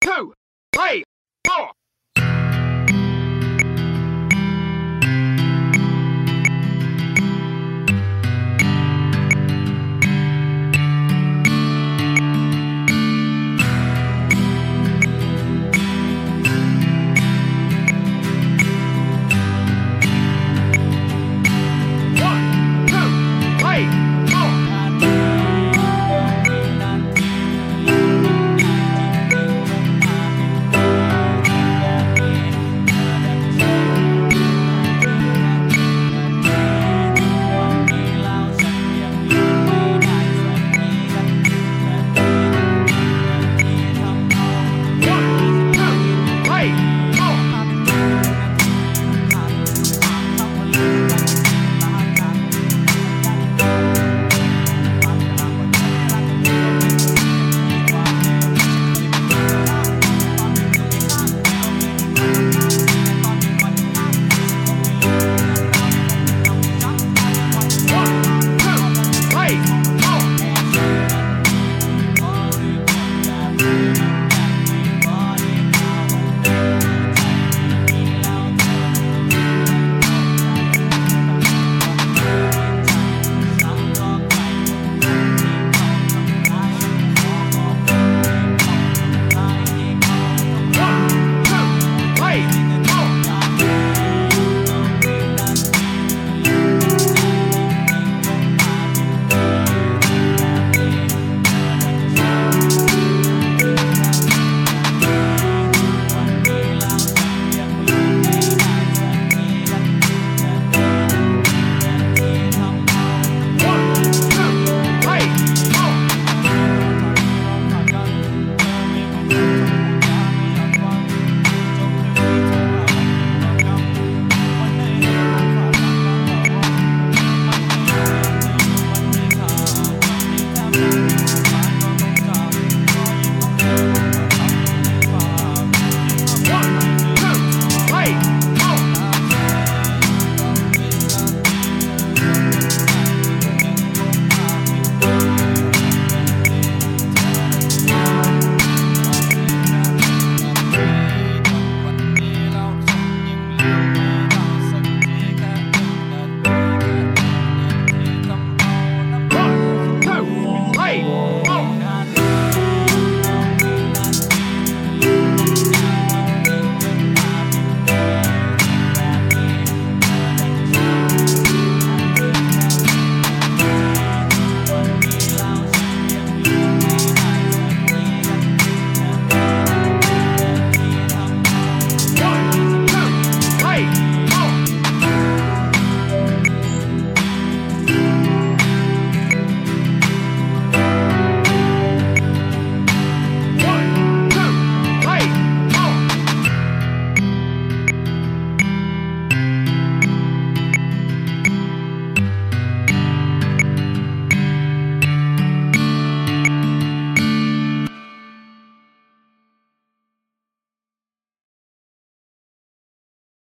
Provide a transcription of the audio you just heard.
two, three.